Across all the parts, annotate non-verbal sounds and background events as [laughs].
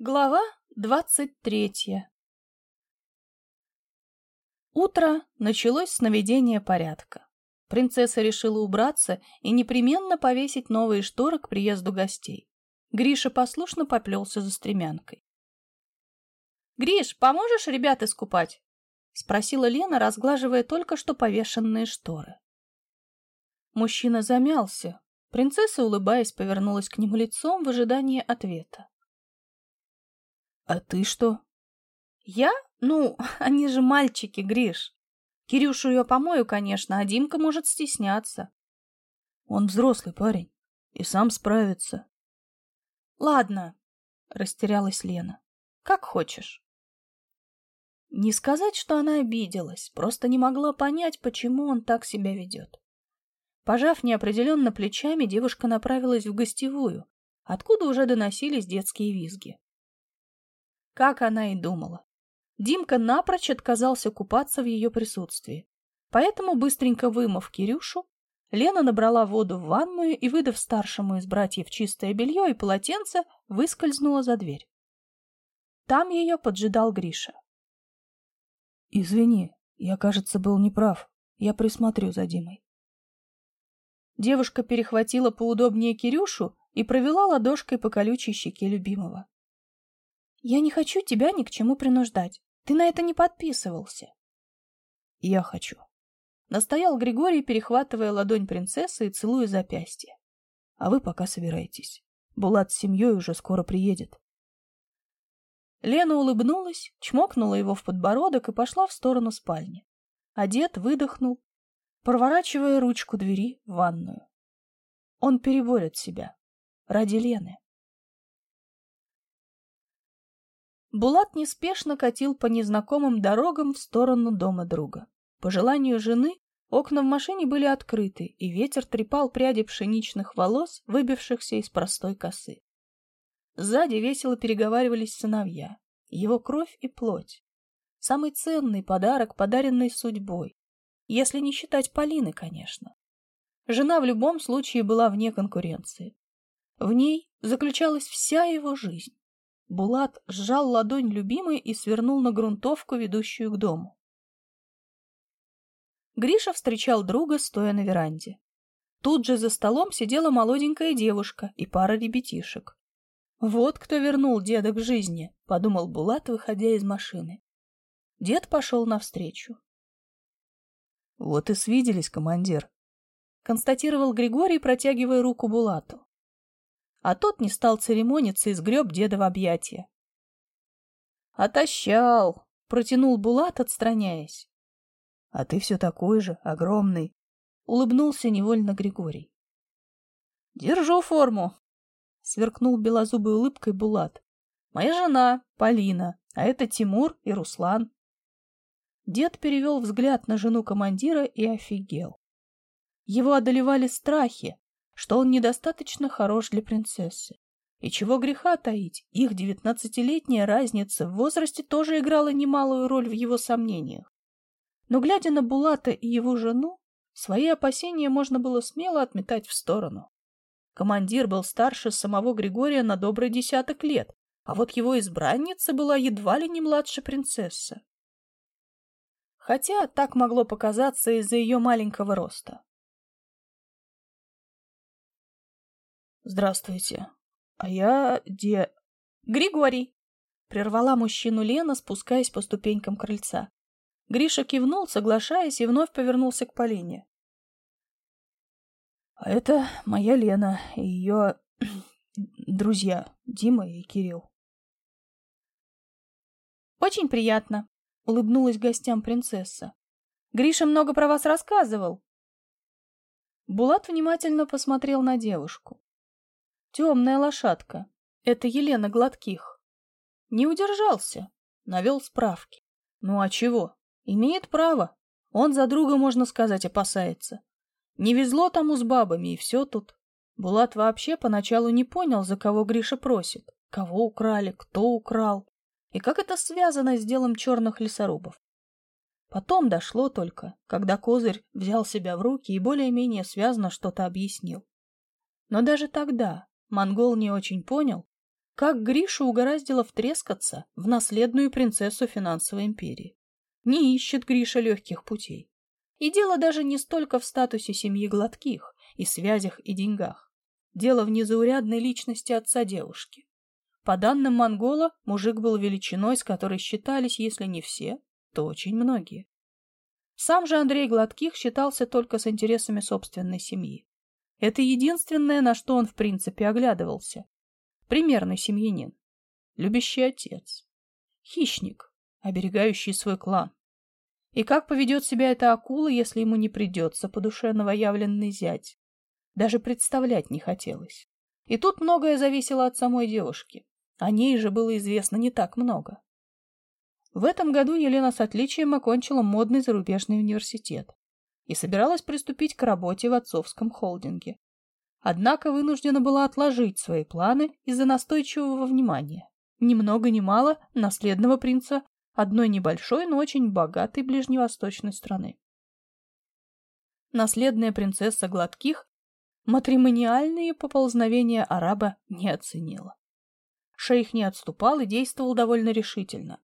Глава двадцать третья Утро началось с наведения порядка. Принцесса решила убраться и непременно повесить новые шторы к приезду гостей. Гриша послушно поплелся за стремянкой. «Гриш, поможешь ребят искупать?» — спросила Лена, разглаживая только что повешенные шторы. Мужчина замялся. Принцесса, улыбаясь, повернулась к нему лицом в ожидании ответа. «А ты что?» «Я? Ну, [laughs] они же мальчики, Гриш. Кирюшу я помою, конечно, а Димка может стесняться». «Он взрослый парень и сам справится». «Ладно», — растерялась Лена. «Как хочешь». Не сказать, что она обиделась, просто не могла понять, почему он так себя ведет. Пожав неопределенно плечами, девушка направилась в гостевую, откуда уже доносились детские визги. Как она и думала. Димка напрочь отказался купаться в ее присутствии. Поэтому, быстренько вымыв Кирюшу, Лена набрала воду в ванную и, выдав старшему из братьев чистое белье и полотенце, выскользнула за дверь. Там ее поджидал Гриша. «Извини, я, кажется, был неправ. Я присмотрю за Димой». Девушка перехватила поудобнее Кирюшу и провела ладошкой по колючей щеке любимого. Я не хочу тебя ни к чему принуждать. Ты на это не подписывался. Я хочу. Настоял Григорий, перехватывая ладонь принцессы и целуя запястье. А вы пока собирайтесь. Булат с семьей уже скоро приедет. Лена улыбнулась, чмокнула его в подбородок и пошла в сторону спальни. А дед выдохнул, проворачивая ручку двери в ванную. Он переборет себя. Ради Лены. Булат неспешно катил по незнакомым дорогам в сторону дома друга. По желанию жены окна в машине были открыты, и ветер трепал пряди пшеничных волос, выбившихся из простой косы. Сзади весело переговаривались сыновья, его кровь и плоть. Самый ценный подарок, подаренный судьбой. Если не считать Полины, конечно. Жена в любом случае была вне конкуренции. В ней заключалась вся его жизнь. Булат сжал ладонь любимой и свернул на грунтовку, ведущую к дому. Гриша встречал друга, стоя на веранде. Тут же за столом сидела молоденькая девушка и пара ребятишек. «Вот кто вернул деда к жизни», — подумал Булат, выходя из машины. Дед пошел навстречу. «Вот и свиделись, командир», — констатировал Григорий, протягивая руку Булату а тот не стал церемониться и сгреб деда в объятия. «Отощал!» — протянул Булат, отстраняясь. «А ты все такой же, огромный!» — улыбнулся невольно Григорий. «Держу форму!» — сверкнул белозубой улыбкой Булат. «Моя жена, Полина, а это Тимур и Руслан». Дед перевел взгляд на жену командира и офигел. Его одолевали страхи, что он недостаточно хорош для принцессы. И чего греха таить, их девятнадцатилетняя разница в возрасте тоже играла немалую роль в его сомнениях. Но, глядя на Булата и его жену, свои опасения можно было смело отметать в сторону. Командир был старше самого Григория на добрый десяток лет, а вот его избранница была едва ли не младше принцессы. Хотя так могло показаться из-за ее маленького роста. Здравствуйте. А я де... Григорий. Прервала мужчину Лена, спускаясь по ступенькам крыльца. Гриша кивнул, соглашаясь, и вновь повернулся к Полине. А это моя Лена и ее [clears throat] друзья Дима и Кирилл. Очень приятно, улыбнулась гостям принцесса. Гриша много про вас рассказывал. Булат внимательно посмотрел на девушку. Темная лошадка. Это Елена Гладких. Не удержался. Навел справки. Ну а чего? Имеет право. Он за друга, можно сказать, опасается. Не везло тому с бабами, и все тут. Булат вообще поначалу не понял, за кого Гриша просит. Кого украли, кто украл. И как это связано с делом черных лесорубов. Потом дошло только, когда Козырь взял себя в руки и более-менее связно что-то объяснил. Но даже тогда Монгол не очень понял, Как Гришу угораздило втрескаться в наследную принцессу финансовой империи. Не ищет Гриша легких путей. И дело даже не столько в статусе семьи Гладких и связях и деньгах. Дело в незаурядной личности отца девушки. По данным Монгола, мужик был величиной, с которой считались, если не все, то очень многие. Сам же Андрей Гладких считался только с интересами собственной семьи. Это единственное, на что он в принципе оглядывался. Примерный семьянин. Любящий отец. Хищник, оберегающий свой клан. И как поведет себя эта акула, если ему не придется по душе новоявленный зять? Даже представлять не хотелось. И тут многое зависело от самой девушки. О ней же было известно не так много. В этом году Елена с отличием окончила модный зарубежный университет и собиралась приступить к работе в отцовском холдинге. Однако вынуждена была отложить свои планы из-за настойчивого внимания. Ни много ни мало наследного принца одной небольшой, но очень богатой ближневосточной страны. Наследная принцесса Гладких матримониальные поползновения араба не оценила. Шейх не отступал и действовал довольно решительно.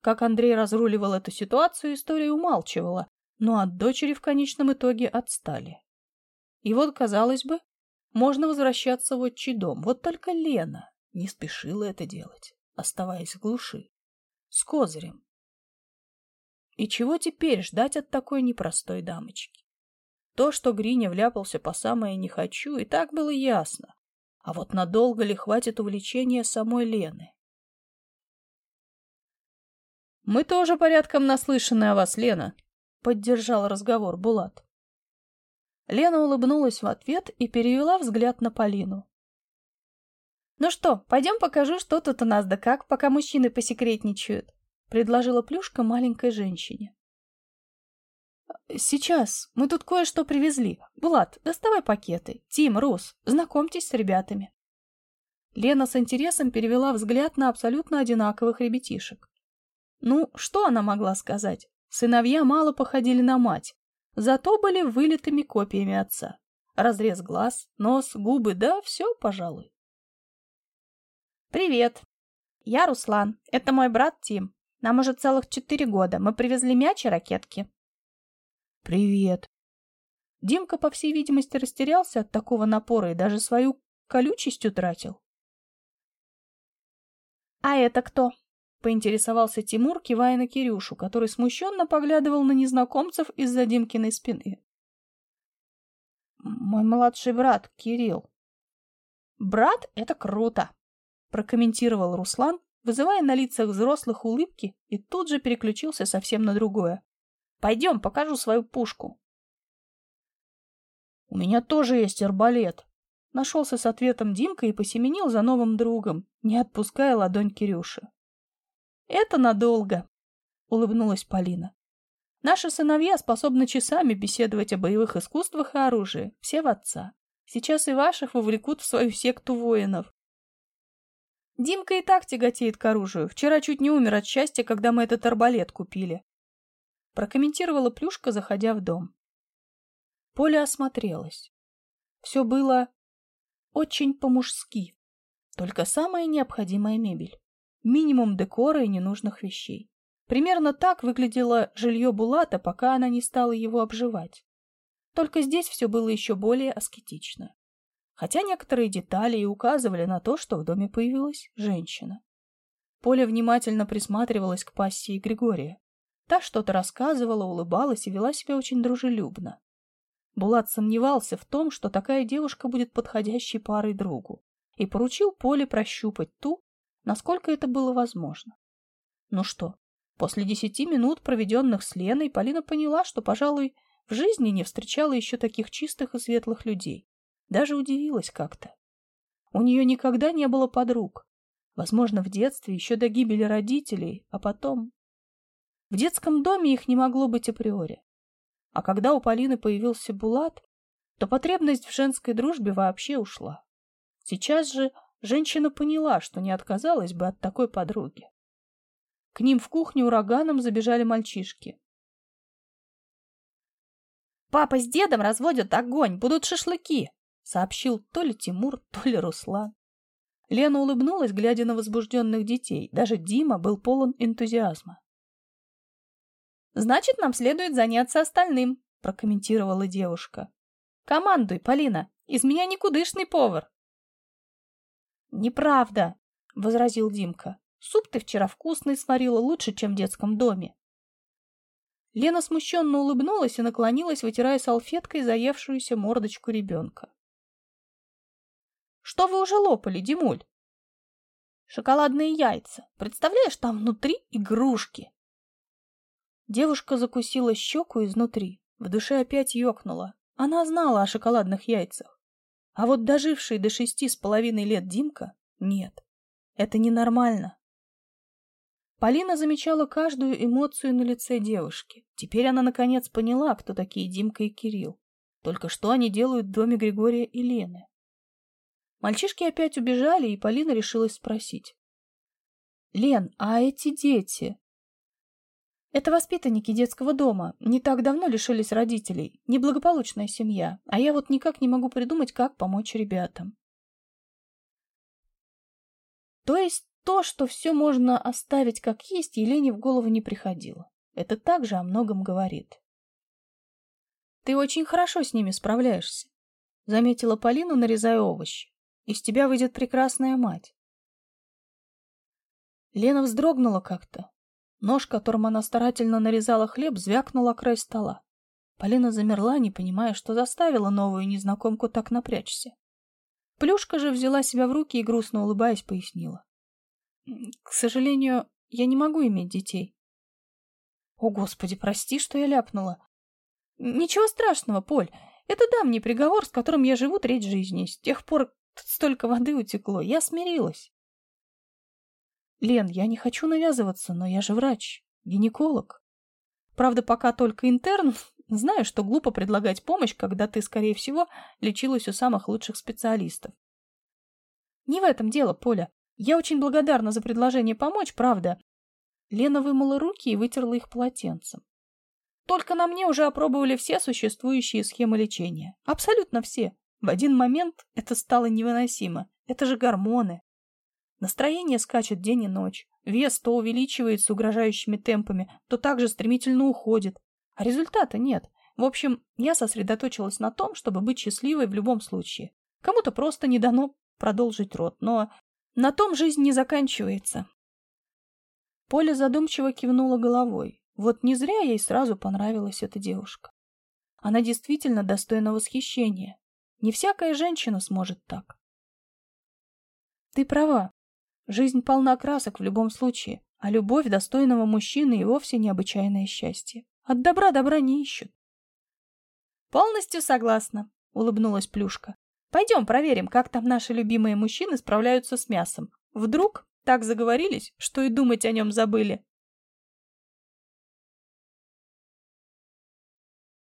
Как Андрей разруливал эту ситуацию, история умалчивала, но от дочери в конечном итоге отстали. И вот, казалось бы, можно возвращаться в отчий дом. Вот только Лена не спешила это делать, оставаясь в глуши, с козырем. И чего теперь ждать от такой непростой дамочки? То, что Гриня вляпался по самое «не хочу», и так было ясно. А вот надолго ли хватит увлечения самой Лены? «Мы тоже порядком наслышаны о вас, Лена», — поддержал разговор Булат. Лена улыбнулась в ответ и перевела взгляд на Полину. «Ну что, пойдем покажу, что тут у нас да как, пока мужчины посекретничают», — предложила Плюшка маленькой женщине. «Сейчас. Мы тут кое-что привезли. Булат, доставай пакеты. Тим, Рус, знакомьтесь с ребятами». Лена с интересом перевела взгляд на абсолютно одинаковых ребятишек. Ну, что она могла сказать? Сыновья мало походили на мать, зато были вылитыми копиями отца. Разрез глаз, нос, губы, да все, пожалуй. «Привет. Я Руслан. Это мой брат Тим. Нам уже целых четыре года. Мы привезли мяч и ракетки». «Привет». Димка, по всей видимости, растерялся от такого напора и даже свою колючесть утратил. «А это кто?» — поинтересовался Тимур, кивая на Кирюшу, который смущенно поглядывал на незнакомцев из-за Димкиной спины. «Мой младший брат, Кирилл». «Брат — это круто!» — прокомментировал Руслан, вызывая на лицах взрослых улыбки, и тут же переключился совсем на другое. «Пойдем, покажу свою пушку». «У меня тоже есть арбалет», — нашелся с ответом Димка и посеменил за новым другом, не отпуская ладонь Кирюши. Это надолго, улыбнулась Полина. Наши сыновья способны часами беседовать о боевых искусствах и оружии, все в отца. Сейчас и ваших вовлекут в свою секту воинов. Димка и так тяготеет к оружию. Вчера чуть не умер от счастья, когда мы этот арбалет купили. Прокомментировала Плюшка, заходя в дом. Поля осмотрелась. Все было очень по-мужски. Только самая необходимая мебель минимум декора и ненужных вещей. Примерно так выглядело жилье Булата, пока она не стала его обживать. Только здесь все было еще более аскетично. Хотя некоторые детали и указывали на то, что в доме появилась женщина. Поля внимательно присматривалась к пассии Григория. Та что-то рассказывала, улыбалась и вела себя очень дружелюбно. Булат сомневался в том, что такая девушка будет подходящей парой другу, и поручил Поле прощупать ту, насколько это было возможно. Ну что, после десяти минут, проведенных с Леной, Полина поняла, что, пожалуй, в жизни не встречала еще таких чистых и светлых людей. Даже удивилась как-то. У нее никогда не было подруг. Возможно, в детстве, еще до гибели родителей, а потом... В детском доме их не могло быть априори. А когда у Полины появился Булат, то потребность в женской дружбе вообще ушла. Сейчас же Женщина поняла, что не отказалась бы от такой подруги. К ним в кухню ураганом забежали мальчишки. «Папа с дедом разводят огонь, будут шашлыки!» — сообщил то ли Тимур, то ли Руслан. Лена улыбнулась, глядя на возбужденных детей. Даже Дима был полон энтузиазма. «Значит, нам следует заняться остальным», — прокомментировала девушка. «Командуй, Полина, из меня никудышный повар». «Неправда», — возразил Димка. «Суп ты вчера вкусный сварила лучше, чем в детском доме». Лена смущенно улыбнулась и наклонилась, вытирая салфеткой заевшуюся мордочку ребенка. «Что вы уже лопали, Димуль?» «Шоколадные яйца. Представляешь, там внутри игрушки». Девушка закусила щеку изнутри. В душе опять ёкнула. Она знала о шоколадных яйцах. А вот доживший до шести с половиной лет Димка — нет. Это ненормально. Полина замечала каждую эмоцию на лице девушки. Теперь она наконец поняла, кто такие Димка и Кирилл. Только что они делают в доме Григория и Лены. Мальчишки опять убежали, и Полина решилась спросить. «Лен, а эти дети?» «Это воспитанники детского дома. Не так давно лишились родителей. Неблагополучная семья. А я вот никак не могу придумать, как помочь ребятам». То есть то, что все можно оставить как есть, Елене в голову не приходило. Это также о многом говорит. «Ты очень хорошо с ними справляешься», — заметила Полина, нарезая овощи. «Из тебя выйдет прекрасная мать». Лена вздрогнула как-то. Нож, которым она старательно нарезала хлеб, звякнул о край стола. Полина замерла, не понимая, что заставила новую незнакомку так напрячься. Плюшка же взяла себя в руки и, грустно улыбаясь, пояснила. К сожалению, я не могу иметь детей. О, Господи, прости, что я ляпнула. Ничего страшного, Поль. Это давний приговор, с которым я живу треть жизни. С тех пор столько воды утекло. Я смирилась. Лен, я не хочу навязываться, но я же врач, гинеколог. Правда, пока только интерн, [laughs] знаю, что глупо предлагать помощь, когда ты, скорее всего, лечилась у самых лучших специалистов. Не в этом дело, Поля. Я очень благодарна за предложение помочь, правда. Лена вымыла руки и вытерла их полотенцем. Только на мне уже опробовали все существующие схемы лечения. Абсолютно все. В один момент это стало невыносимо. Это же гормоны. Настроение скачет день и ночь. Вес то увеличивается угрожающими темпами, то также стремительно уходит. А результата нет. В общем, я сосредоточилась на том, чтобы быть счастливой в любом случае. Кому-то просто не дано продолжить род, но на том жизнь не заканчивается. Поля задумчиво кивнула головой. Вот не зря ей сразу понравилась эта девушка. Она действительно достойна восхищения. Не всякая женщина сможет так. Ты права. Жизнь полна красок в любом случае, а любовь достойного мужчины и вовсе необычайное счастье. От добра добра не ищут. Полностью согласна, улыбнулась Плюшка. Пойдем проверим, как там наши любимые мужчины справляются с мясом. Вдруг так заговорились, что и думать о нем забыли.